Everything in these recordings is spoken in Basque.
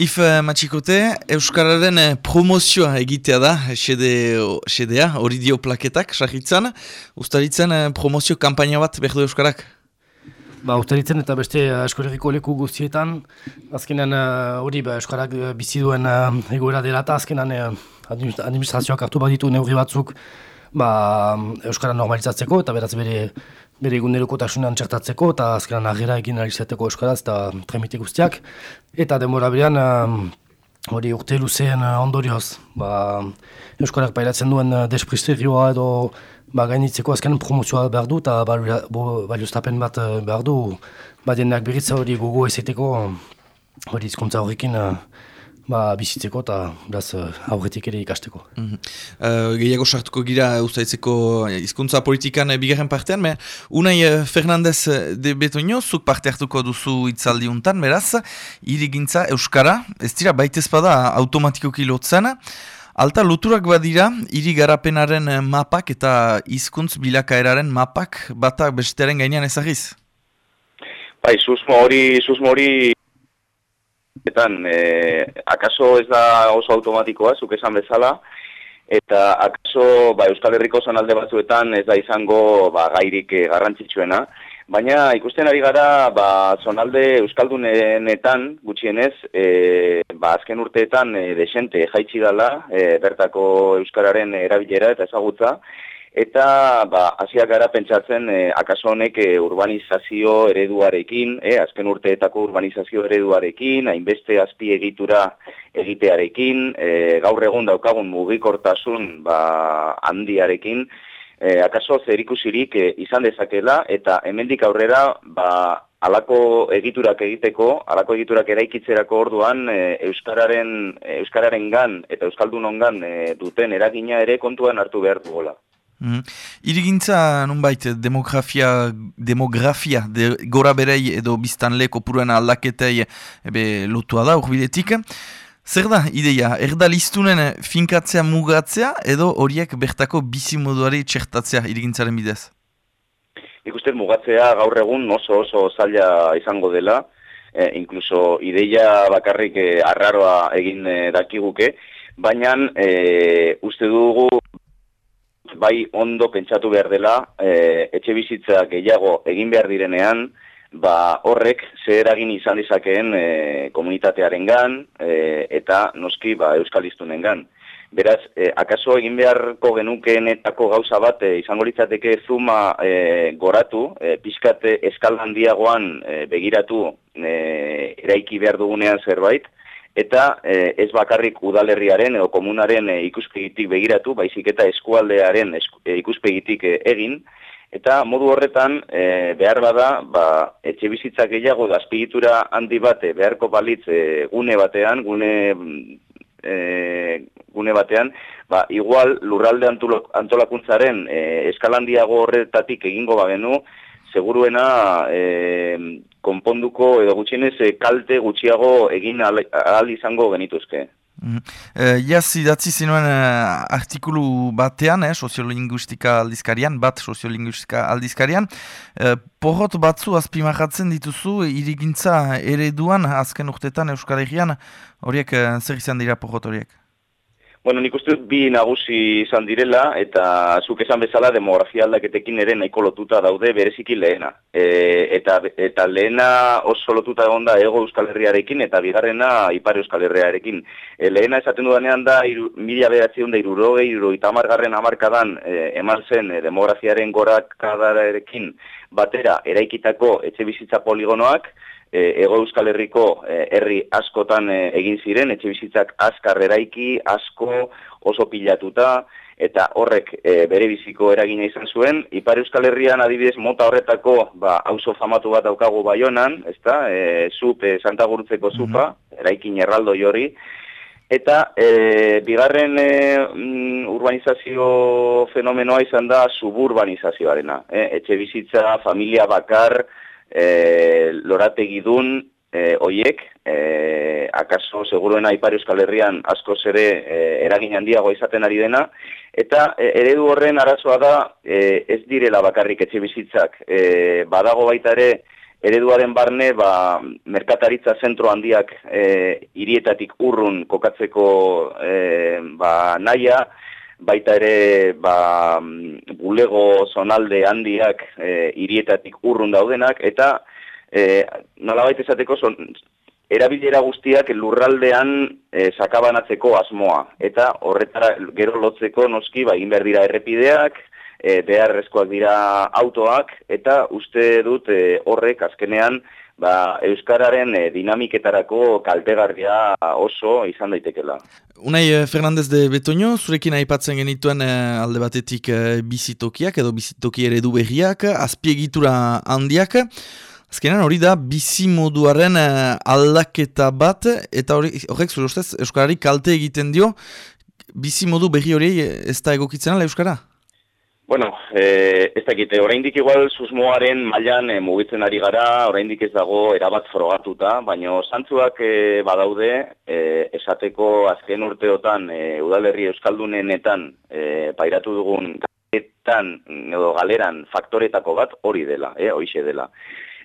If uh, matxikote, Euskararen uh, promozioa egitea da, sedea, hori dio plaketak, sarritzen. Uztaritzen uh, promozio kampaina bat behar Euskarak? Ba, Uztaritzen eta beste uh, eskoregiko leku guztietan, azkenan hori ba, Euskarak bizi duen egoera dela eta azkenan administrazioak hartu bat ditu neurri batzuk ba, Euskara normalizatzeko eta beraz bere bere eguneroko tasunan txertatzeko eta azkenan agera egin alizateko euskaraz eta tremite guztiak. Eta demora berean, hori urte luzeen ondorioz, ba, euskarak pairatzen duen despristerioa edo ba, gainitzeko azkenan promozioa behar du eta balioztapen bat behar du, ba, denak berritza hori gogo ezeteko hori izkuntza horrekin ba, bizitzeko eta beraz eh, aurretik ere ikasteko. Mm -hmm. uh, gehiago sartuko gira ustaitzeko hizkuntza politikan uh, bigarren partean, me, unai Fernandez de Betoño, zuk parte hartuko duzu itzaldi untan, beraz, irigintza Euskara, ez dira baitez bada automatikoki lotzen, Alta loturak badira, hiri garapenaren mapak eta hizkuntz bilakaeraren mapak batak besteren gainean ezagiz? Bai, susmo hori, susmo hori Etan, e, akaso ez da oso automatikoa, zuk esan bezala, eta akaso ba, Euskal Herriko zanalde batzuetan ez da izango ba, gairik e, garrantzitsuena, baina ikusten ari gara ba, zonalde Euskaldunenetan gutxienez, e, ba, azken urteetan e, desente jaitsi dala e, bertako Euskararen erabilera eta ezagutza, eta ba hasiak gara pentsatzen e, akaso honek e, urbanizazio ereduarekin, e, azken urteetako urbanizazio ereduarekin, hainbeste azpi egitura egitearekin, e, gaur egun daukagun mugikortasun ba, handiarekin, e, akaso zerikusirik e, izan dezakela eta hemendik aurrera ba, alako egiturak egiteko, alako egiturak eraikitzerako orduan euskararen euskararen gan eta euskaldunongan e, duten eragina ere kontuan hartu behar dugola. Mm. Irigintza nunbait demografia, demografia de, gora berei edo biztanle kopuruen aldaketei ebe lotua da urbiletik. Zer da ideia, erda listunen finkatzea mugatzea edo horiek bertako bizimoduari txertatzea irigintzaren bidez? Ikusten mugatzea gaur egun oso oso zaila izango dela, e, inkluso ideia bakarrik e, arraroa egin e, dakiguke, baina e, uste dugu bai ondo pentsatu behar dela, e, etxe bizitza gehiago egin behar direnean, ba horrek zer eragin izan dizakeen e, komunitatearen gan, e, eta noski ba, euskal iztunen gan. Beraz, e, akaso egin beharko genukeenetako gauza bat e, izango litzateke zuma e, goratu, e, pixkate eskaldandiagoan e, begiratu e, eraiki behar dugunean zerbait, eta e, ez bakarrik udalerriaren edo komunaren e, ikuspegitik begiratu, baizik eta eskualdearen e, ikuspegitik e, egin, eta modu horretan e, behar bada, ba, etxe bizitzak gehiago da azpigitura handi bate beharko balitz e, gune batean, gune, e, gune batean, ba, igual lurralde antolakuntzaren e, eskalandiago horretatik egingo bagenu, seguruena e, konponduko edo gutxienez e, kalte gutxiago egin ahal izango genituzke. Mm. Uh, Iaz, idatzi zinuen uh, artikulu batean, eh, soziolinguistika aldizkarian, bat soziolinguistika aldizkarian, uh, porrot batzu azpimahatzen dituzu, irigintza ereduan, azken urtetan Euskal Herrian, horiek zer izan dira porrot horiek? Bueno, nik uste bi nagusi izan direla, eta zuk esan bezala demografia aldaketekin ere nahiko lotuta daude bereziki lehena. E, eta, eta lehena oso lotuta egon da ego euskal herriarekin, eta bigarrena ipar euskal herriarekin. E, lehena esaten dudanean da, iru, mila behatzen da, irurogei, iru, itamargarren amarkadan e, eman zen e, demografiaren gorak kadarekin batera eraikitako etxe bizitza poligonoak, e, ego euskal herriko e, herri askotan e, egin ziren, etxe bizitzak askar eraiki, asko oso pilatuta, eta horrek e, bere biziko eragina izan zuen. Ipar euskal herrian adibidez mota horretako ba, auzo famatu bat daukagu baionan, ezta, e, zup, e, Santa Gurutzeko zupa, mm eraikin erraldo jori, Eta e, bigarren e, urbanizazio fenomenoa izan da suburbanizazioarena. E, etxe bizitza, familia bakar, e, lorategi dun e, oiek, e, akaso seguruena Ipar Euskal Herrian asko ere e, eragin handiago izaten ari dena, eta e, eredu horren arazoa da e, ez direla bakarrik etxe bizitzak, e, badago baita ere ereduaren barne ba, merkataritza zentro handiak e, irietatik urrun kokatzeko e, ba, naia, baita ere ba, bulego zonalde handiak e, irietatik urrun daudenak, eta e, nola baita esateko son, erabilera guztiak lurraldean e, sakabanatzeko asmoa, eta horretara gero lotzeko noski ba, egin behar dira errepideak, e, beharrezkoak dira autoak, eta uste dut e, horrek azkenean ba, Euskararen e, dinamiketarako kaltegarria oso izan daitekela. Unai e, Fernandez de Betoño, zurekin aipatzen genituen e, alde batetik e, bizitokiak edo bizitoki eredu berriak, azpiegitura handiak, Azkenean hori da bizi moduaren aldaketa bat, eta horrek zure ustez Euskarari kalte egiten dio, bizi modu berri hori ez da egokitzen ala Euskara? Bueno, eh, ez dakite, oraindik igual susmoaren mailan eh, mugitzen ari gara, oraindik ez dago erabat frogatuta, baina santzuak eh, badaude, eh, esateko azken urteotan eh, udalerri euskaldunenetan eh, pairatu dugun galetan, edo galeran faktoretako bat hori dela, eh, hoixe dela.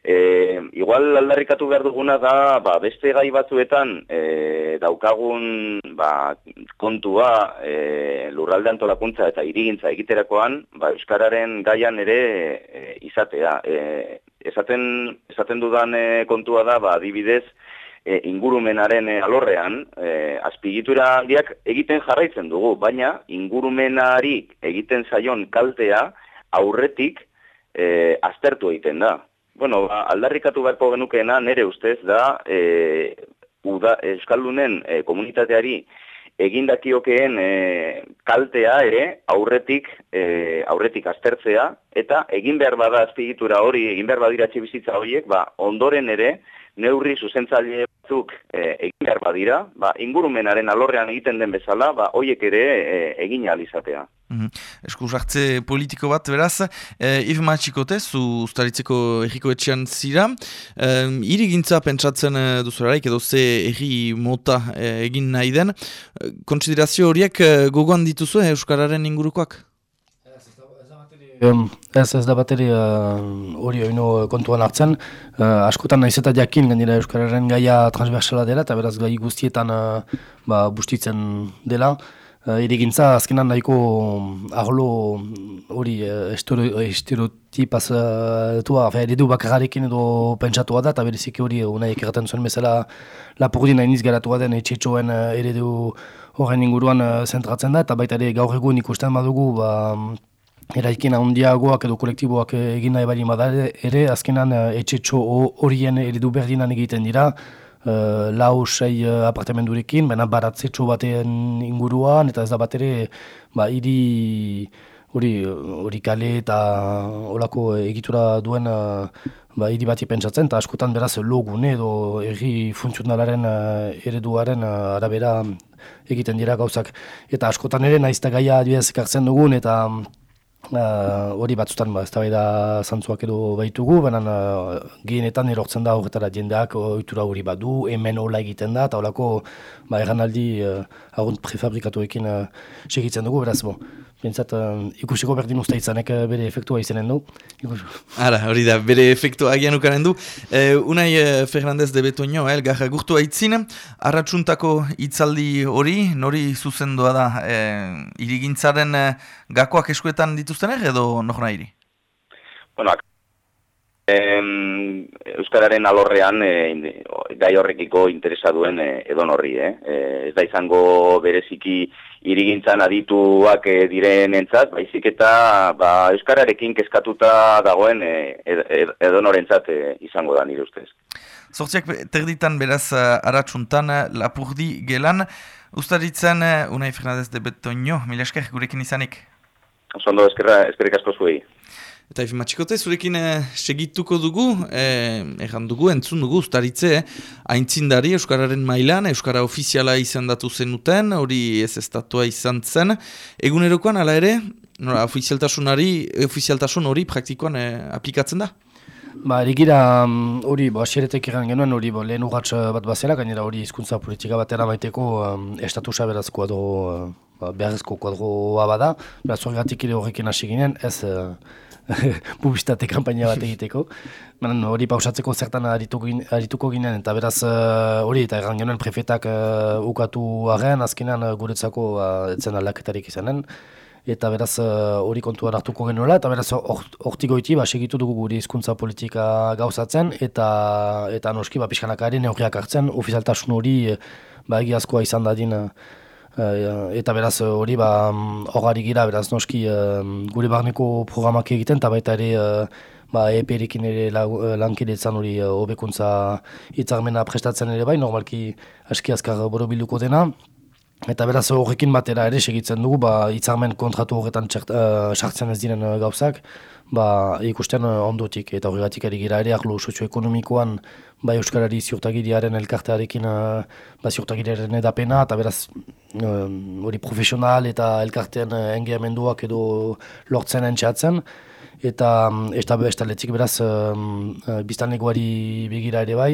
E, igual aldarrikatu behar duguna da, ba, beste gai batzuetan e, daukagun ba, kontua e, lurralde antolakuntza eta irigintza egiterakoan, ba, Euskararen gaian ere e, izatea. E, esaten, esaten dudan e, kontua da, ba, adibidez, e, ingurumenaren e, alorrean, e, azpigitura handiak egiten jarraitzen dugu, baina ingurumenari egiten zaion kaltea aurretik e, aztertu egiten da. Bueno, ba, aldarrikatu beharko genukeena nere ustez da e, uda, Euskaldunen e, komunitateari egindakiokeen e, kaltea ere aurretik e, aurretik aztertzea eta egin behar bada azpigitura hori, egin behar badira bizitza horiek, ba, ondoren ere neurri zuzentzaile batzuk e, egin behar badira, ba, ingurumenaren alorrean egiten den bezala, ba, hoiek ere e, egin alizatea. Mm -hmm. politiko bat, beraz, e, Iv Matxikote, zu ustaritzeko erriko etxean zira, e, irigintza pentsatzen e, duzurarik edo ze erri mota e, egin nahi den, e, konsiderazio horiek e, gogoan dituzu Euskararen ingurukoak? Ez ez da bateri hori uh, oino kontuan hartzen. Uh, askotan nahiz eta jakin gendira Euskararen gaia transversala dela eta beraz gai guztietan uh, ba, bustitzen dela. Uh, Irigintza azkenan nahiko arlo hori uh, estereotipaz uh, tua, eredu bakarrarekin edo pentsatua da eta berezik hori unai ekeraten zuen bezala lapurdi nahi niz garatua den etxetxoen eredu horren inguruan zentratzen da eta baita ere gaur egun ikusten badugu ba, eraikin handiagoak edo kolektiboak egin nahi bali badare ere, azkenan eh, etxetxo horien eredu berdinan egiten dira, uh, lau sei uh, apartamendurekin, baina baratzetxo batean inguruan, eta ez da bat ere, ba, iri hori, hori kale eta olako egitura duen uh, ba, iri bati pentsatzen, eta askotan beraz logune edo erri funtzionalaren ereduaren arabera egiten dira gauzak. Eta askotan ere, naizta gaia adibidez ekartzen dugun, eta Uh, hori batzutan ba, ez da zantzuak edo baitugu, baina uh, gehienetan erortzen da horretara jendeak ohitura hori badu, hemen hola egiten da, eta holako ba, erranaldi uh, prefabrikatuekin uh, segitzen dugu, beraz, bo, Bintzat, uh, ikusiko berdin usta izanek uh, bere efektua izanen du. Ara, hori da, bere efektua agian ukanen du. Uh, unai uh, Fernandez de Betoño, eh, garra gurtu haitzin, arratsuntako itzaldi hori, nori zuzendua da, uh, irigintzaren gakoak eskuetan dituzten edo nokona iri? Bueno, Em, Euskararen alorrean e, gai horrekiko interesa duen e, edon horri, eh? E, ez da izango bereziki irigintzan adituak e, diren entzat, baizik eta ba, Euskararekin kezkatuta dagoen e, ed, edon horrentzat e, izango da nire ustez. Zortziak terditan beraz aratsuntan lapurdi gelan, ustaritzen Unai Fernandez de Betoño, mila esker gurekin izanik? Zondo, eskerrik asko zuei. Eta efi matxikote, zurekin eh, segituko dugu, eh, erran dugu, entzun dugu, ustaritze, eh, aintzindari Euskararen mailan, Euskara ofiziala izan datu zenuten, hori ez estatua izan zen. Egunerokoan, ala ere, nora, ofizialtasun hori praktikoan eh, aplikatzen da? Ba, erigira mm, hori, um, xeretek egan genuen hori bo, lehen urratx bat bazela, gainera hori hizkuntza politika bat eramaiteko um, estatusa berazkoa do uh, ba, beharrezko kuadroa bada, beraz horregatik ere horrekin hasi ginen, ez uh, publizitate kampaina bat egiteko. Baina hori pausatzeko zertan arituko ginen, eta beraz hori, eta erran genuen prefetak uh, ukatu arrean, azkenean uh, guretzako uh, etzen aldaketarik izanen eta beraz eh, hori uh, kontuan hartuko genuela, eta beraz hortik goiti, ba, segitu dugu guri hizkuntza politika gauzatzen, eta eta noski, ba, pixkanakari neurriak hartzen, ofizialtasun hori, eh, ba, egiazkoa izan dadin, uh, eta beraz hori, ba, hogari gira, beraz noski, gure barneko programak egiten, eta baita ere, uh, ba, eperikin ere lankidetzan hori hobekuntza uh, prestatzen ere bai, normalki aski azkar borobiluko dena, Eta beraz horrekin batera ere segitzen dugu, ba, itzarmen kontratu horretan uh, sartzen ez diren uh, gauzak, ba, ikusten uh, ondotik. Eta horregatik ari gira ere, arlo sozioekonomikoan ba, Euskarari ziurtagiriaren elkartearekin uh, ba, ziurtagiriaren edapena, eta beraz hori profesional eta elkartean uh, engeamenduak edo lortzen entxeatzen eta mm, ez da bestaletzik beraz um, biztanlegoari begira ere bai,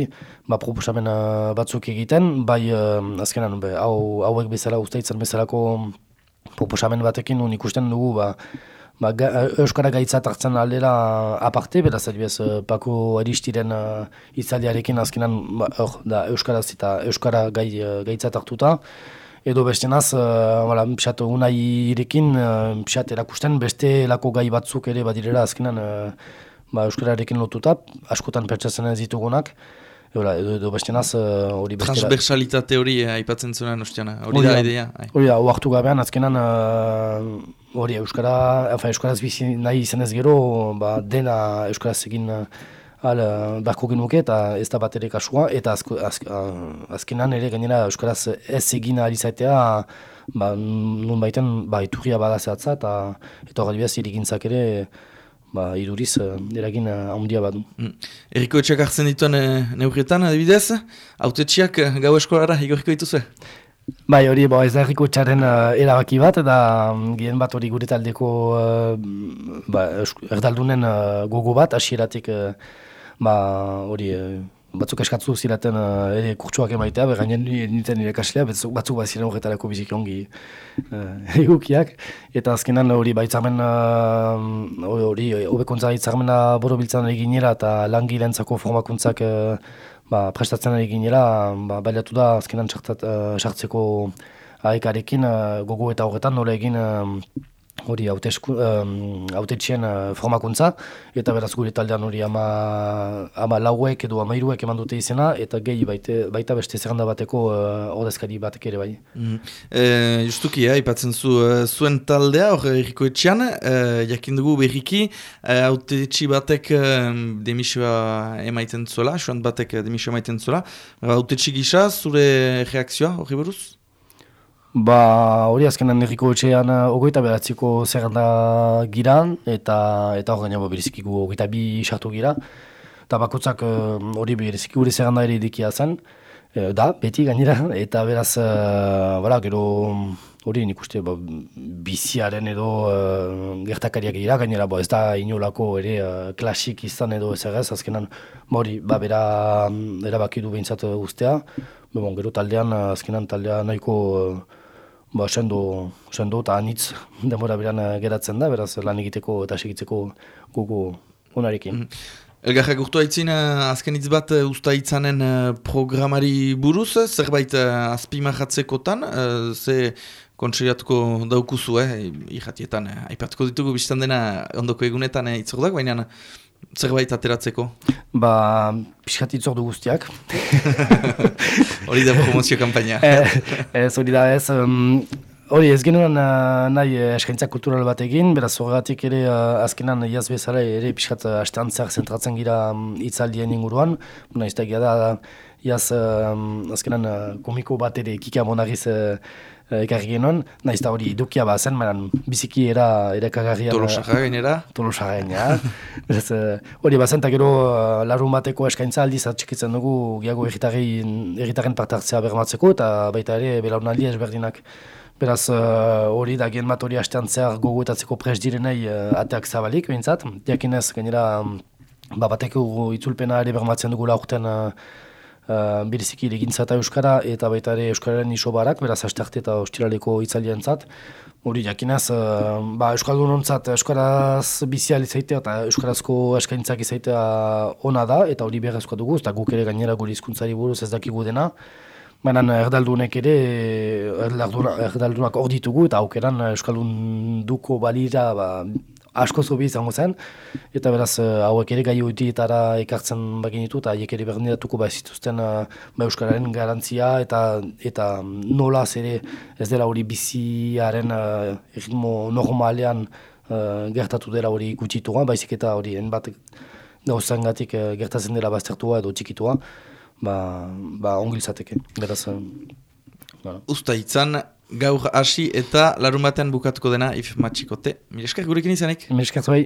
ba, proposamen uh, batzuk egiten, bai uh, azkenan be, hau, hauek bezala usteitzen bezalako proposamen batekin un ikusten dugu ba, ba, ga, Euskara gaitzat hartzen aldera aparte, beraz adibes Pako Aristiren uh, itzaldiarekin azkenan ba, da, Euskaraz eta Euskara gai, gaitzat hartuta, edo beste naz, uh, pixat, unai irekin, uh, erakusten, beste lako gai batzuk ere badirera azkenan uh, ba, Euskararekin lotuta, askotan pertsatzen ez ditugunak, edo, edo beste naz, hori uh, Transversalitate hori aipatzen zuen, ostiana, hori da idea. Hori da, hartu gabean, azkenan, hori Euskara, Euskaraz bizi nahi izan ez gero, ba, dena Euskaraz egin, Hal, beharko genuke eta ez da bat ere kasua, eta azko, azkenan ere gainera Euskaraz ez egin ari zaitea, ba, nun baiten ba, iturria bada zehatza, eta eta horret behaz irigintzak ere ba, iduriz eragin handia badu. Mm. Eriko etxak hartzen dituen e, neurrietan, adibidez, haute txiak gau eskolara igoriko dituzue? Bai, hori bo, ez da erriko txaren uh, erabaki bat, eta um, gien bat hori gure taldeko uh, ba, erdaldunen uh, gogo bat, hasieratik ba, hori, e, batzuk eskatzu ziraten uh, ere kurtsuak emaitea, bergainen nintzen nire kaslea, batzuk bat ziren horretarako biziki ongi uh. Eta azkenan hori baitzamen, hori, uh, hobekontza itzarmena borobiltzen eginera eta langilentzako formakuntzak uh, ba, prestatzen eginera, ba, bailatu da azkenan sartzeko uh, aekarekin uh, gogo eta horretan nola egin hori autetxien uh, formakuntza, eta beraz gure taldean hori ama, ama lauek edo amairuek eman dute izena, eta gehi baite, baita beste zerranda bateko uh, ordezkari batek ere bai. Mm. E, justuki, eh, ipatzen zu, uh, zuen taldea hor erriko etxean, uh, jakin dugu berriki, uh, batek uh, demisioa emaiten zuela, suant batek demisioa emaiten zuela, autetxi gisa, zure reakzioa hori buruz? Ba, hori azkenan erriko etxean uh, ogoita beratziko zerrenda giran, eta eta hori gaina berezikiku ogoita bi sartu gira. Eta bakotzak uh, hori berezikiku gure zerrenda ere idikia zen, e, da, beti gainera, eta beraz, uh, gero hori nik uste ba, biziaren edo uh, gertakariak gira, gainera ba, ez da inolako ere klasik izan edo ez egez, azkenan ba, hori, ba, bera erabaki du behintzat ustea, Bon, gero taldean, azkenan taldean nahiko ba, sendo, sendo eta anitz demora beran eh, geratzen da, beraz lan egiteko eta segitzeko gugu unarekin. Mm. Elgarrak urtu haitzin, eh, azken hitz bat eh, usta hitzanen programari buruz, zerbait azpimahatzeko tan, ze kontseriatuko daukuzu, eh, irratietan, aipatuko ditugu biztan dena ondoko egunetan itzordak, baina zerbait ateratzeko? Ba, pixkat itzordu guztiak. Hori da promozio kampaina. Eh, ez, hori da ez. Hori ez genuen uh, nahi uh, eskaintza kultural bat egin, beraz horregatik ere uh, azkenan iaz bezala ere pixkat uh, asteantzeak zentratzen gira um, itzaldien inguruan. Buna ez da, iaz uh, azkenan uh, komiko bat ere kika monagiz uh, ekarri genuen, nahiz da hori dukia bat zen, maran biziki era erakagarrian... Tolosaka gainera? Tolosaka gainera. hori bat zen, eta gero larun bateko eskaintza aldiz atxikitzen dugu gehiago erritaren partartzea bermatzeko, eta baita ere belaunaldi ezberdinak. Beraz hori da gen bat hori hastean zehar gogoetatzeko pres direnei uh, ateak zabalik, bintzat. Diakinez, gainera, ba, bateko itzulpena ere bermatzen dugu laurten uh, beriziki legintza eta Euskara, eta baita ere Euskararen iso barak, beraz hastarte eta ostiraleko itzalian zat. Hori jakinaz, uh, ba, Euskaldun ontzat Euskaraz bizial izaitea eta Euskarazko eskaintzak izaitea ona da, eta hori behar dugu, eta guk ere gainera gure hizkuntzari buruz ez dakigu dena. Baina erdaldunek ere, erdaldunak hor ditugu, eta aukeran Euskaldun duko balira ba, asko zobi izango zen, eta beraz uh, hauek ere gai horietara ekartzen bagin ditu, eta haiek ere berdinatuko ba zituzten uh, ba Euskararen garantzia, eta eta nola ere ez dela hori biziaren uh, erritmo normalean uh, gertatu dela hori gutxitua, baizik eta hori enbat uh, gertatzen dela baztertua edo txikitua, ba, ba ongilzateke, beraz... Uh, Usta itzan, gaur hasi eta larun batean bukatuko dena if matxikote. Mireskak gurekin izanik? Mireskak bai.